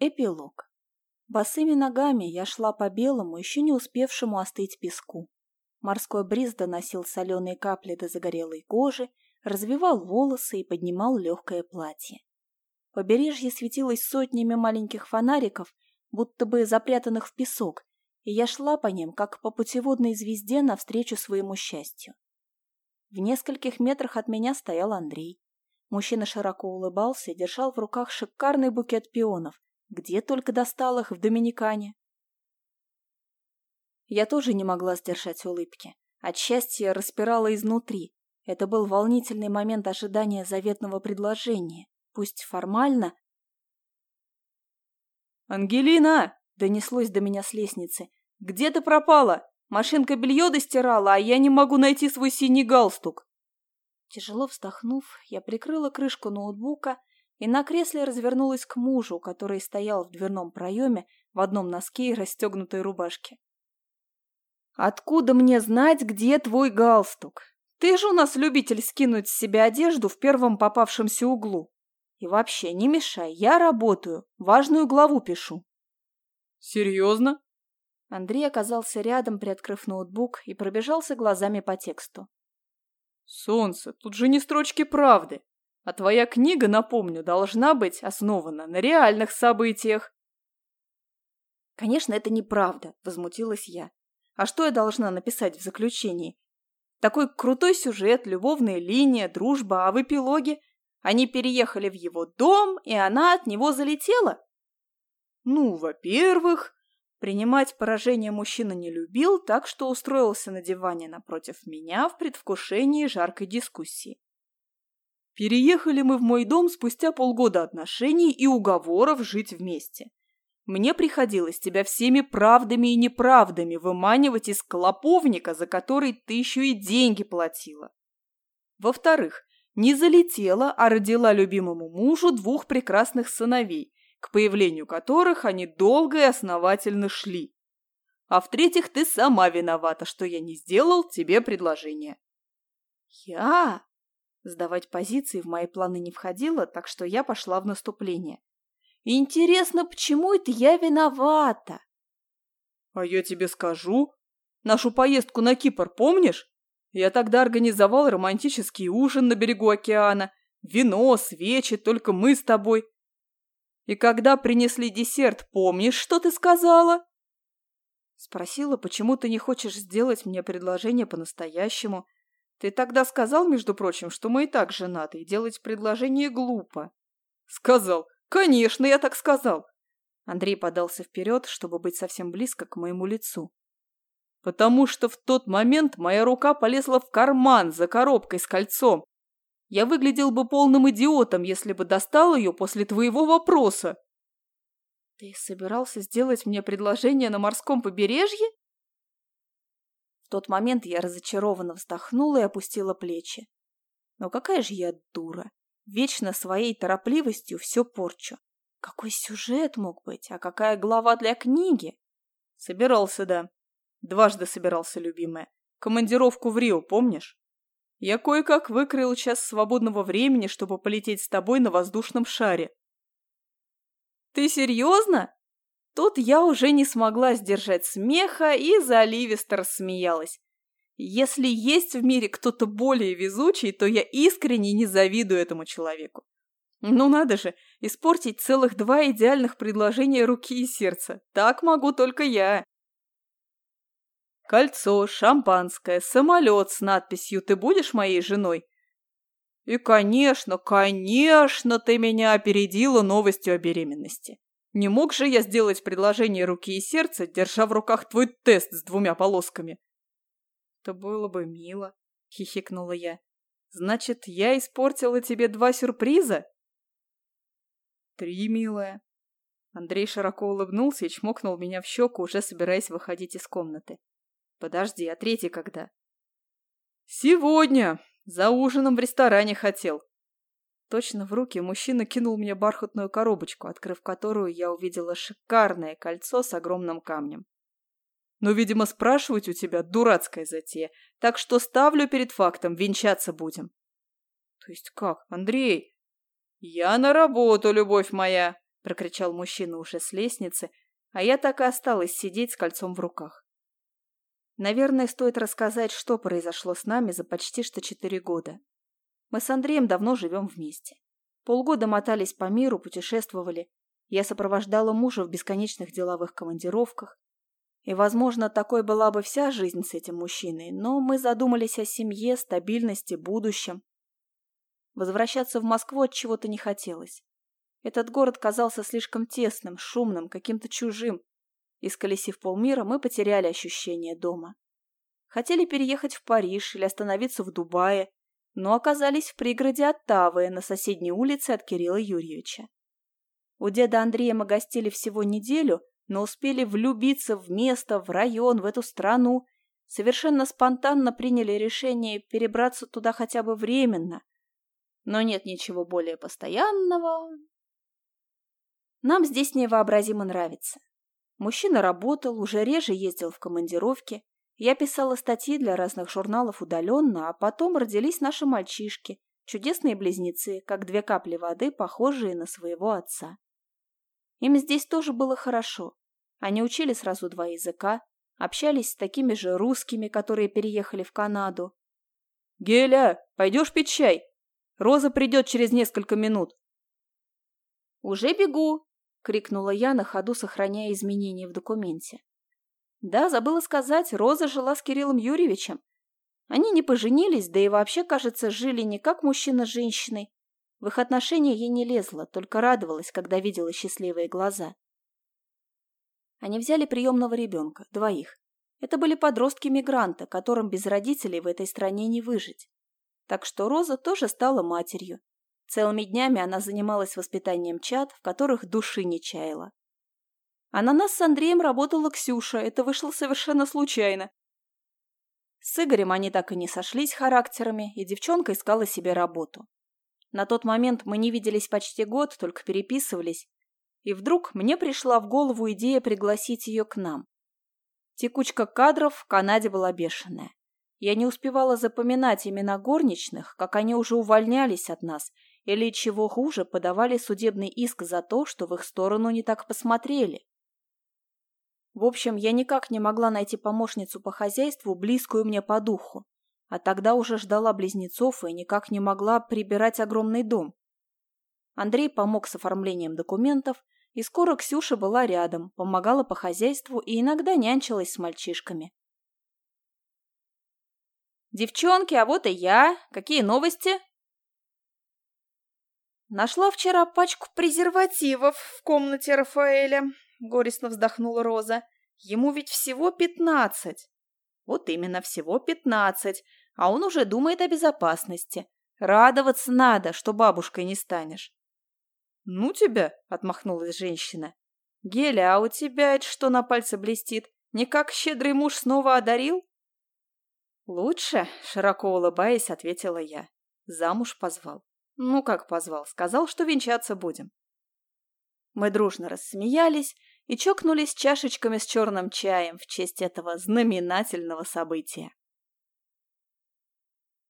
Эпилог. Босыми ногами я шла по белому, еще не успевшему остыть песку. Морской бриз доносил соленые капли до загорелой кожи, развивал волосы и поднимал легкое платье. Побережье светилось сотнями маленьких фонариков, будто бы запрятанных в песок, и я шла по ним, как по путеводной звезде навстречу своему счастью. В нескольких метрах от меня стоял Андрей. Мужчина широко улыбался и держал в руках шикарный букет пионов, где только достал их в Доминикане. Я тоже не могла сдержать улыбки. От счастья распирала изнутри. Это был волнительный момент ожидания заветного предложения. Пусть формально... «Ангелина!» — донеслось до меня с лестницы. «Где ты пропала? Машинка белье достирала, а я не могу найти свой синий галстук!» Тяжело вздохнув, я прикрыла крышку ноутбука и на кресле развернулась к мужу, который стоял в дверном проеме в одном носке и расстегнутой рубашке. «Откуда мне знать, где твой галстук? Ты же у нас любитель скинуть с себя одежду в первом попавшемся углу. И вообще, не мешай, я работаю, важную главу пишу». «Серьезно?» Андрей оказался рядом, приоткрыв ноутбук, и пробежался глазами по тексту. «Солнце, тут же не строчки правды. А твоя книга, напомню, должна быть основана на реальных событиях. Конечно, это неправда, возмутилась я. А что я должна написать в заключении? Такой крутой сюжет, любовная линия, дружба, а в эпилоге они переехали в его дом, и она от него залетела? Ну, во-первых, принимать поражение мужчина не любил, так что устроился на диване напротив меня в предвкушении жаркой дискуссии. Переехали мы в мой дом спустя полгода отношений и уговоров жить вместе. Мне приходилось тебя всеми правдами и неправдами выманивать из клоповника, за который ты еще и деньги платила. Во-вторых, не залетела, а родила любимому мужу двух прекрасных сыновей, к появлению которых они долго и основательно шли. А в-третьих, ты сама виновата, что я не сделал тебе предложение. Я? Сдавать позиции в мои планы не входило, так что я пошла в наступление. Интересно, почему это я виновата? А я тебе скажу. Нашу поездку на Кипр помнишь? Я тогда организовал романтический ужин на берегу океана. Вино, свечи, только мы с тобой. И когда принесли десерт, помнишь, что ты сказала? Спросила, почему ты не хочешь сделать мне предложение по-настоящему, ты тогда сказал, между прочим, что мы и так женаты, и делать предложение глупо. Сказал. Конечно, я так сказал. Андрей подался вперед, чтобы быть совсем близко к моему лицу. Потому что в тот момент моя рука полезла в карман за коробкой с кольцом. Я выглядел бы полным идиотом, если бы достал ее после твоего вопроса. Ты собирался сделать мне предложение на морском побережье? В тот момент я разочарованно вздохнула и опустила плечи. Но какая же я дура. Вечно своей торопливостью все порчу. Какой сюжет мог быть, а какая глава для книги? Собирался, да. Дважды собирался, любимая. Командировку в Рио, помнишь? Я кое-как выкроил час свободного времени, чтобы полететь с тобой на воздушном шаре. Ты серьезно? Тут я уже не смогла сдержать смеха и заливисто рассмеялась. Если есть в мире кто-то более везучий, то я искренне не завидую этому человеку. Ну надо же, испортить целых два идеальных предложения руки и сердца. Так могу только я. Кольцо, шампанское, самолет с надписью «Ты будешь моей женой?» И, конечно, конечно, ты меня опередила новостью о беременности. Не мог же я сделать предложение руки и сердца, держа в руках твой тест с двумя полосками? Это было бы мило, хихикнула я. Значит, я испортила тебе два сюрприза? Три, милая. Андрей широко улыбнулся и чмокнул меня в щеку, уже собираясь выходить из комнаты. Подожди, а третий когда? Сегодня. За ужином в ресторане хотел. Точно в руки мужчина кинул мне бархатную коробочку, открыв которую я увидела шикарное кольцо с огромным камнем. «Ну, видимо, спрашивать у тебя дурацкая затея, так что ставлю перед фактом, венчаться будем». «То есть как, Андрей?» «Я на работу, любовь моя. — прокричал мужчина уже с лестницы, а я так и осталась сидеть с кольцом в руках. Наверное, стоит рассказать, что произошло с нами за почти что четыре года. Мы с Андреем давно живем вместе. Полгода мотались по миру, путешествовали. Я сопровождала мужа в бесконечных деловых командировках. И, возможно, такой была бы вся жизнь с этим мужчиной, но мы задумались о семье, стабильности, будущем. Возвращаться в Москву от чего-то не хотелось. Этот город казался слишком тесным, шумным, каким-то чужим. Исколесив полмира, мы потеряли ощущение дома. Хотели переехать в Париж или остановиться в Дубае, но оказались в пригороде Оттавы на соседней улице от Кирилла Юрьевича. У деда Андрея мы гостили всего неделю, но успели влюбиться в место, в район, в эту страну. Совершенно спонтанно приняли решение перебраться туда хотя бы временно. Но нет ничего более постоянного. Нам здесь невообразимо нравится. Мужчина работал, уже реже ездил в командировки. Я писала статьи для разных журналов удаленно, а потом родились наши мальчишки, чудесные близнецы, как две капли воды, похожие на своего отца. Им здесь тоже было хорошо. Они учили сразу два языка, общались с такими же русскими, которые переехали в Канаду. «Геля, пойдешь пить чай? Роза придет через несколько минут». «Уже бегу!» — крикнула я на ходу, сохраняя изменения в документе. Да, забыла сказать, Роза жила с Кириллом Юрьевичем. Они не поженились, да и вообще, кажется, жили не как мужчина с женщиной. В их отношения ей не лезла, только радовалась, когда видела счастливые глаза. Они взяли приемного ребенка, двоих. Это были подростки-мигранты, которым без родителей в этой стране не выжить. Так что Роза тоже стала матерью. Целыми днями она занималась воспитанием чад, в которых души не чаяла. А на нас с Андреем работала Ксюша, это вышло совершенно случайно. С Игорем они так и не сошлись характерами, и девчонка искала себе работу. На тот момент мы не виделись почти год, только переписывались, и вдруг мне пришла в голову идея пригласить ее к нам. Текучка кадров в Канаде была бешеная. Я не успевала запоминать имена горничных, как они уже увольнялись от нас, или, чего хуже, подавали судебный иск за то, что в их сторону не так посмотрели. В общем, я никак не могла найти помощницу по хозяйству, близкую мне по духу, а тогда уже ждала близнецов и никак не могла прибирать огромный дом. Андрей помог с оформлением документов, и скоро Ксюша была рядом, помогала по хозяйству и иногда нянчилась с мальчишками. «Девчонки, а вот и я. Какие новости?» «Нашла вчера пачку презервативов в комнате Рафаэля», — горестно вздохнула Роза. «Ему ведь всего пятнадцать». «Вот именно, всего пятнадцать, а он уже думает о безопасности. Радоваться надо, что бабушкой не станешь». «Ну тебя!» — отмахнулась женщина. «Геля, а у тебя это что на пальце блестит? Не как щедрый муж снова одарил?» «Лучше», — широко улыбаясь, ответила я. Замуж позвал. «Ну, как позвал? Сказал, что венчаться будем». Мы дружно рассмеялись и чокнулись чашечками с черным чаем в честь этого знаменательного события.